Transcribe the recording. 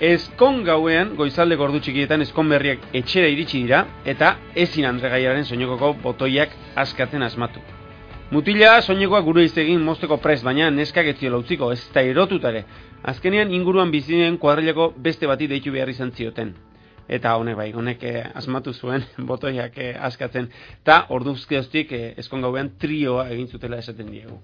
Ezkon gauean, goizalde gordu txikietan ezkon berriak etxera iritsi dira, eta ezin andregaiaren soinekoko botoiak askatzen asmatu. Mutila soinekoa gure izegin mozteko prest, baina neskak etziola utziko, ez da erotutare. Azkenean inguruan bizinen kuadrileko beste bati deitu behar izan zioten. Eta honek bai, honek eh, asmatu zuen botoiak eh, askatzen. Ta orduzkioztik eh, ezkon gauean trioa egin zutela esaten diegu.